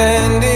standing.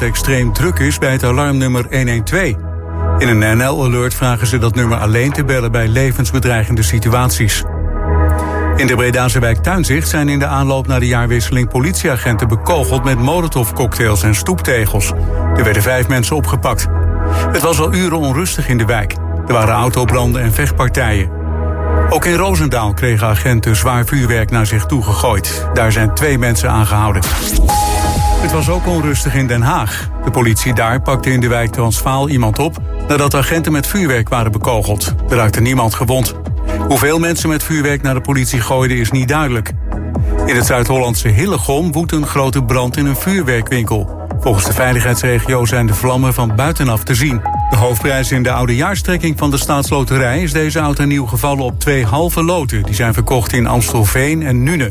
Het extreem druk is bij het alarmnummer 112. In een NL-alert vragen ze dat nummer alleen te bellen bij levensbedreigende situaties. In de Bredaanse wijk Tuinzicht zijn in de aanloop naar de jaarwisseling politieagenten bekogeld met molotovcocktails en stoeptegels. Er werden vijf mensen opgepakt. Het was al uren onrustig in de wijk. Er waren autobranden en vechtpartijen. Ook in Roosendaal kregen agenten zwaar vuurwerk naar zich toe gegooid. Daar zijn twee mensen aangehouden. Het was ook onrustig in Den Haag. De politie daar pakte in de wijk Transvaal iemand op nadat agenten met vuurwerk waren bekogeld. Er raakte niemand gewond. Hoeveel mensen met vuurwerk naar de politie gooiden is niet duidelijk. In het Zuid-Hollandse Hillegom woedt een grote brand in een vuurwerkwinkel. Volgens de veiligheidsregio zijn de vlammen van buitenaf te zien. De hoofdprijs in de oudejaarstrekking van de staatsloterij is deze oud en nieuw gevallen op twee halve loten. Die zijn verkocht in Amstelveen en Nune.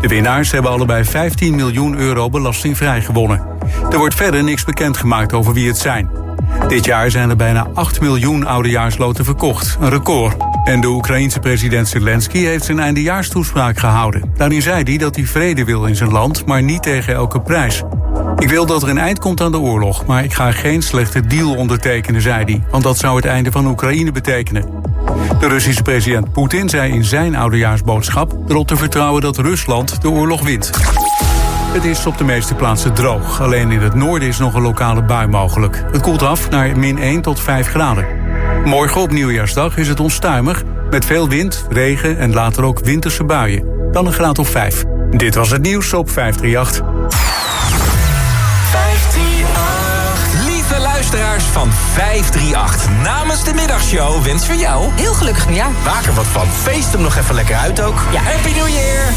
De winnaars hebben allebei 15 miljoen euro belastingvrij gewonnen. Er wordt verder niks bekendgemaakt over wie het zijn. Dit jaar zijn er bijna 8 miljoen oudejaarsloten verkocht, een record. En de Oekraïense president Zelensky heeft zijn eindejaarstoespraak gehouden. Daarin zei hij dat hij vrede wil in zijn land, maar niet tegen elke prijs. Ik wil dat er een eind komt aan de oorlog, maar ik ga geen slechte deal ondertekenen, zei hij. Want dat zou het einde van Oekraïne betekenen. De Russische president Poetin zei in zijn oudejaarsboodschap erop te vertrouwen dat Rusland de oorlog wint. Het is op de meeste plaatsen droog. Alleen in het noorden is nog een lokale bui mogelijk. Het koelt af naar min 1 tot 5 graden. Morgen op nieuwjaarsdag is het onstuimig... met veel wind, regen en later ook winterse buien. Dan een graad of 5. Dit was het nieuws op 538. 538. Luisteraars van 538. Namens de middagshow wens voor jou... Heel gelukkig nieuwjaar. Maak er wat van. Feest hem nog even lekker uit ook. Ja, Happy New Year.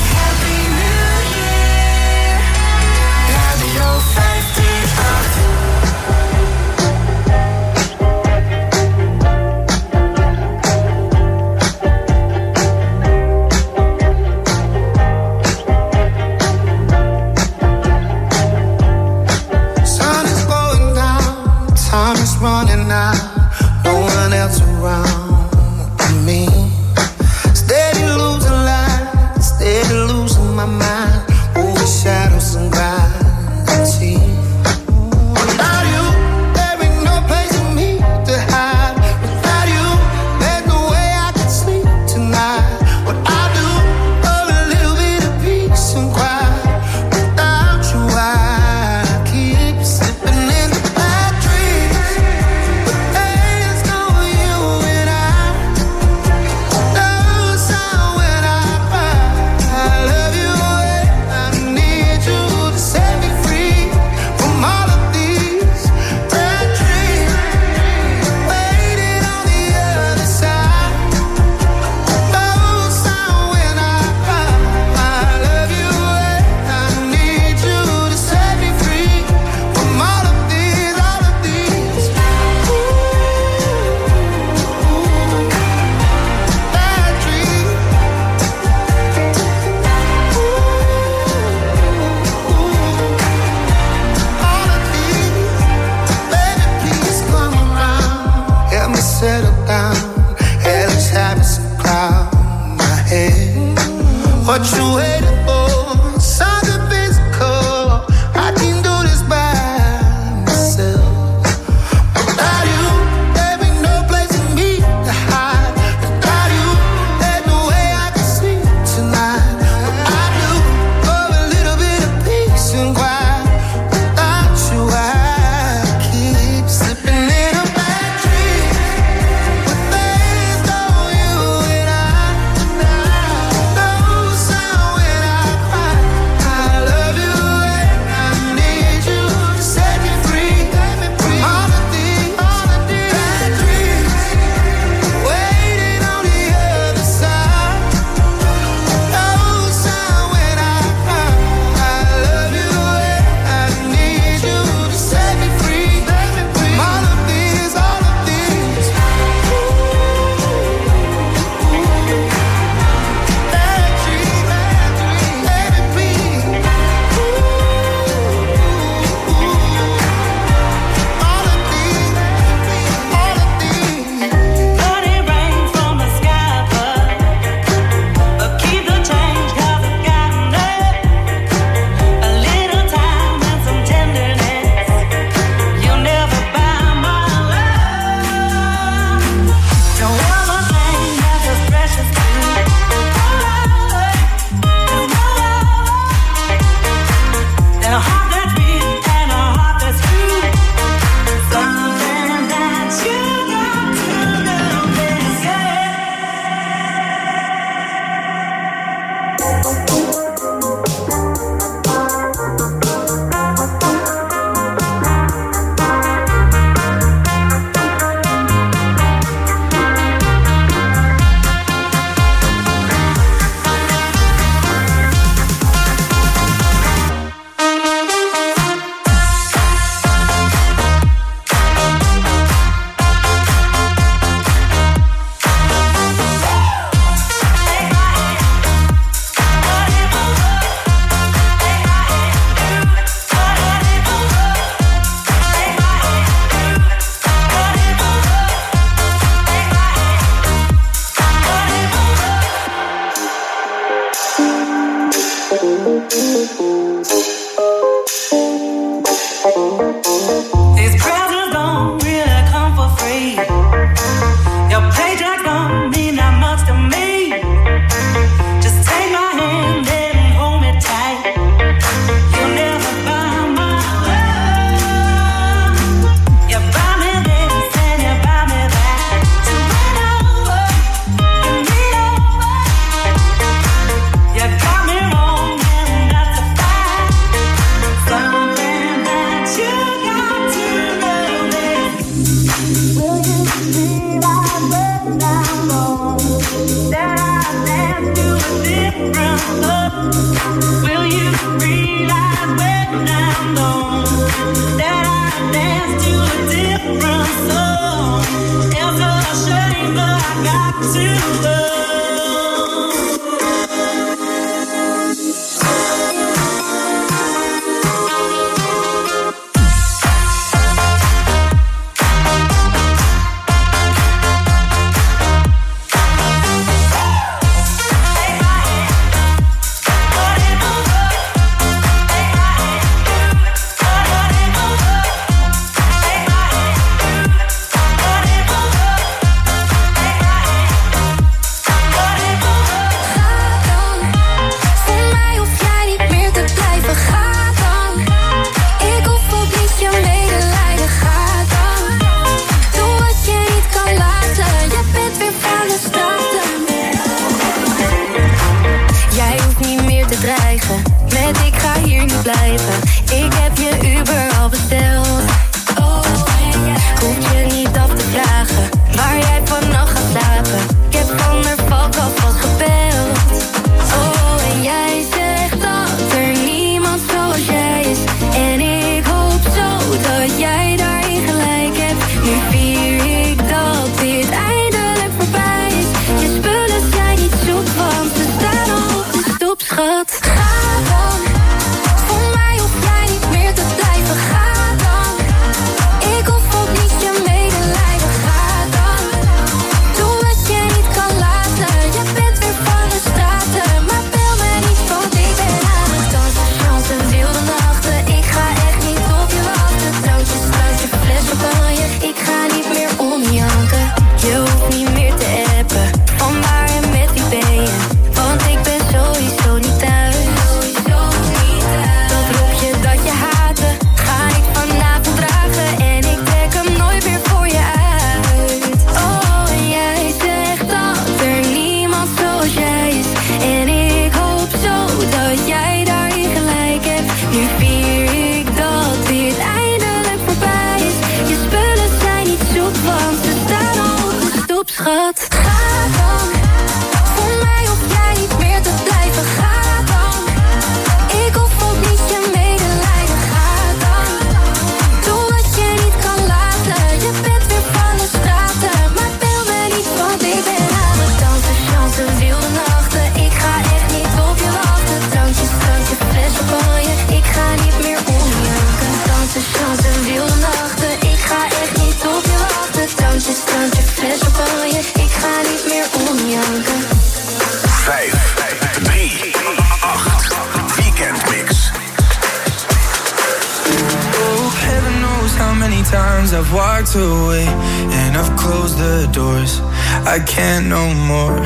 I can't no more.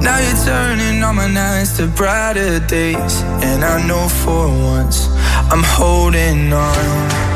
Now you're turning all my nights to brighter days. And I know for once, I'm holding on.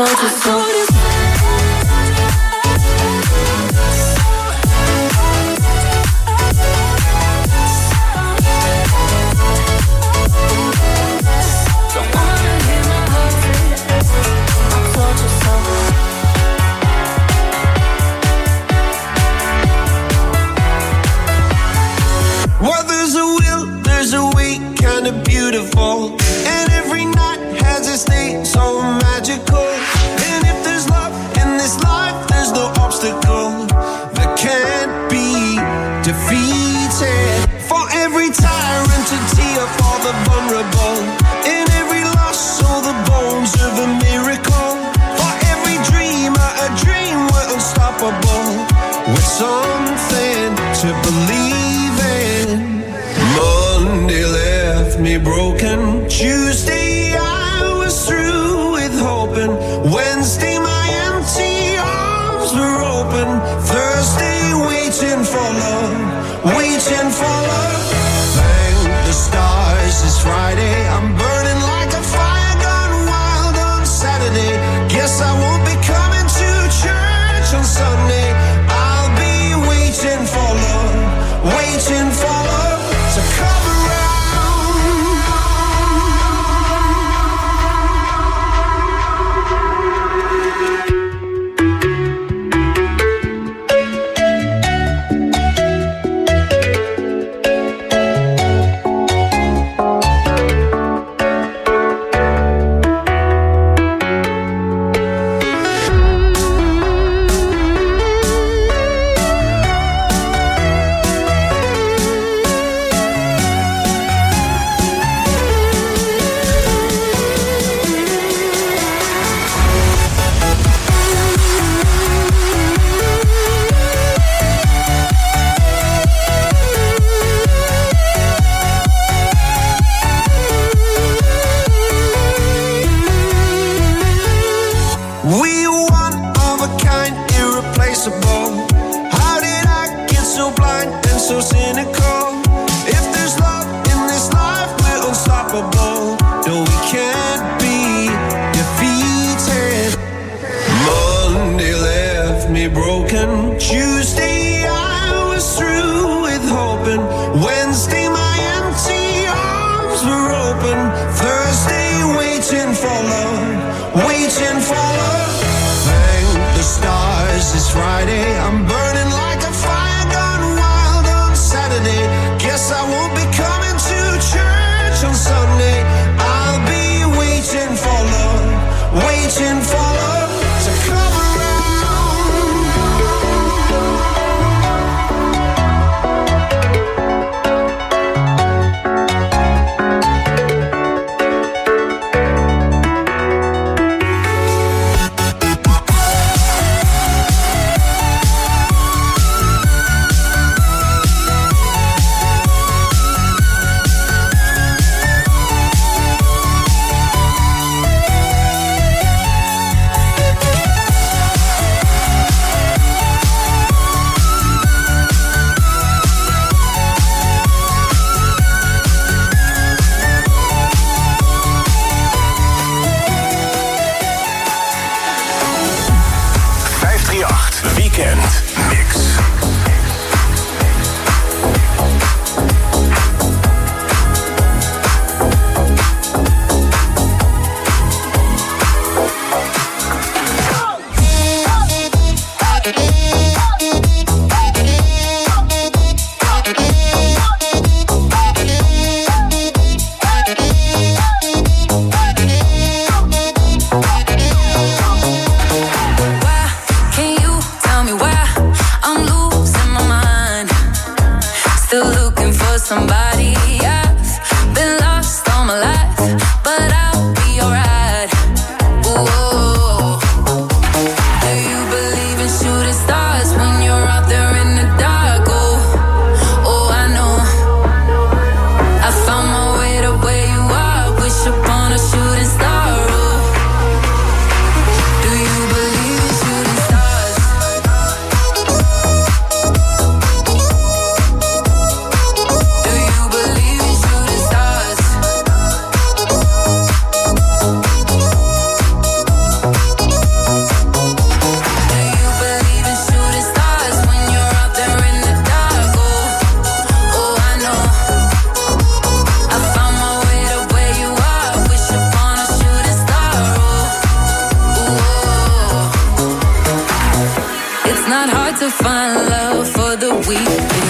터졌어 hard to find love for the weak.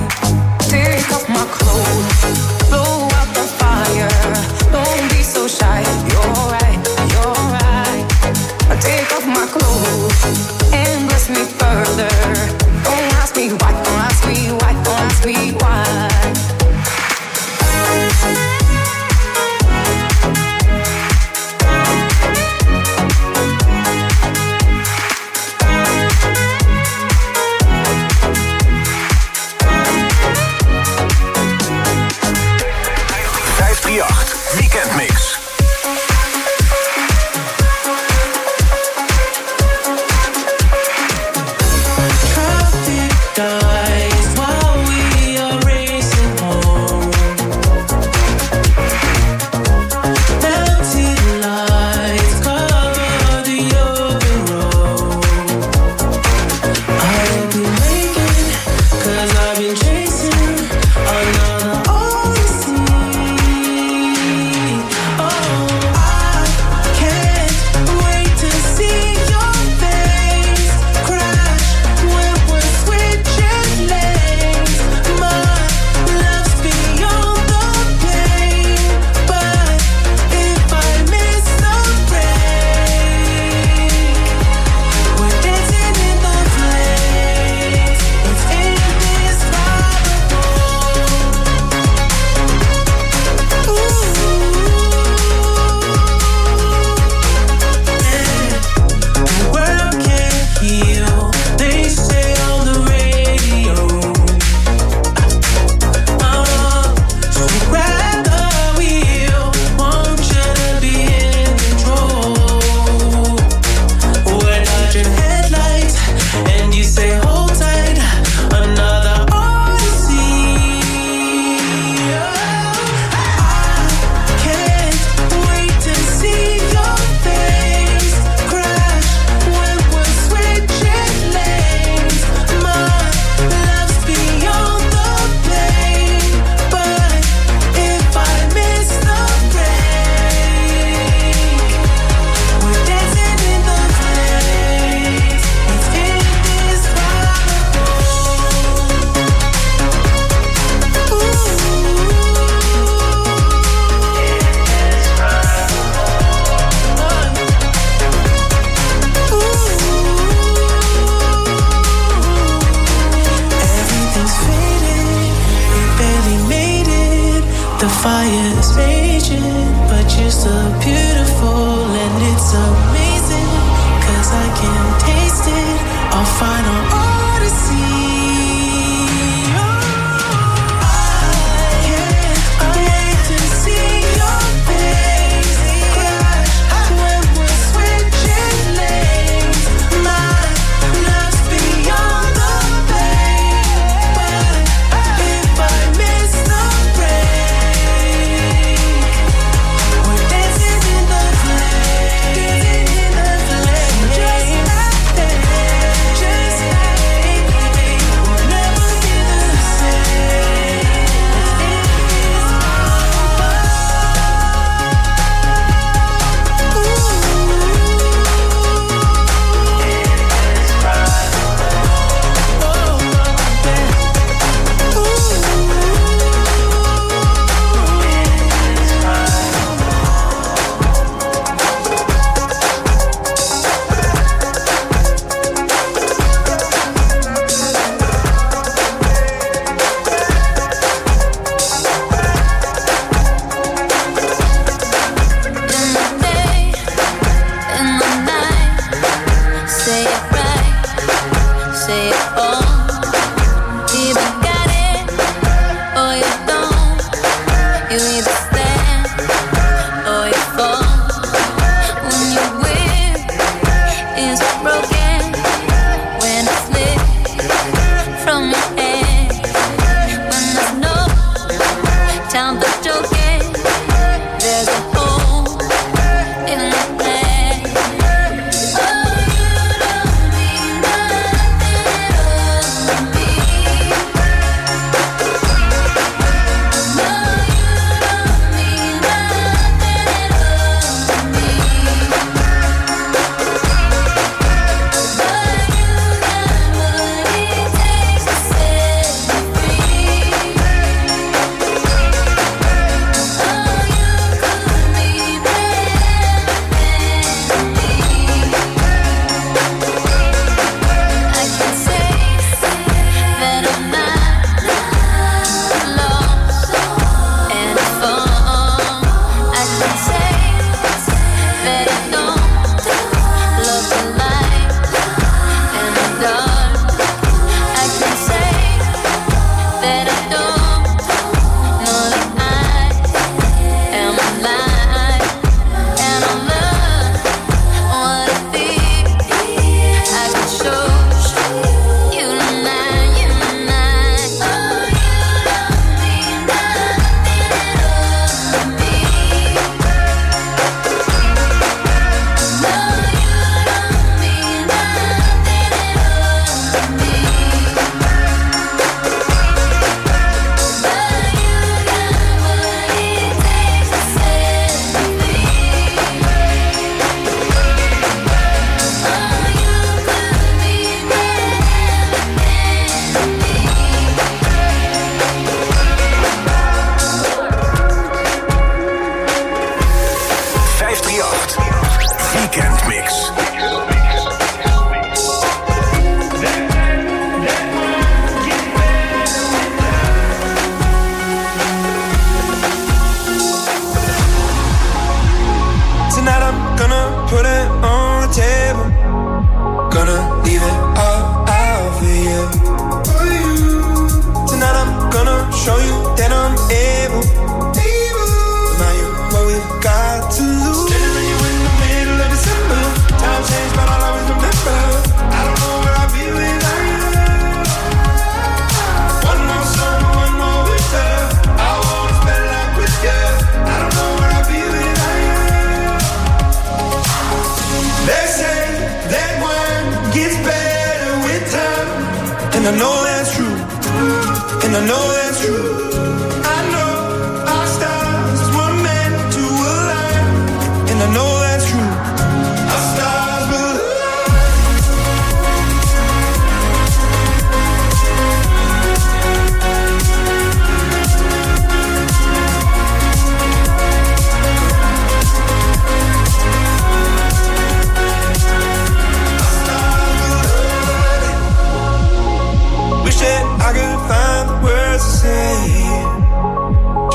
True.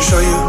Show you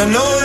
and I know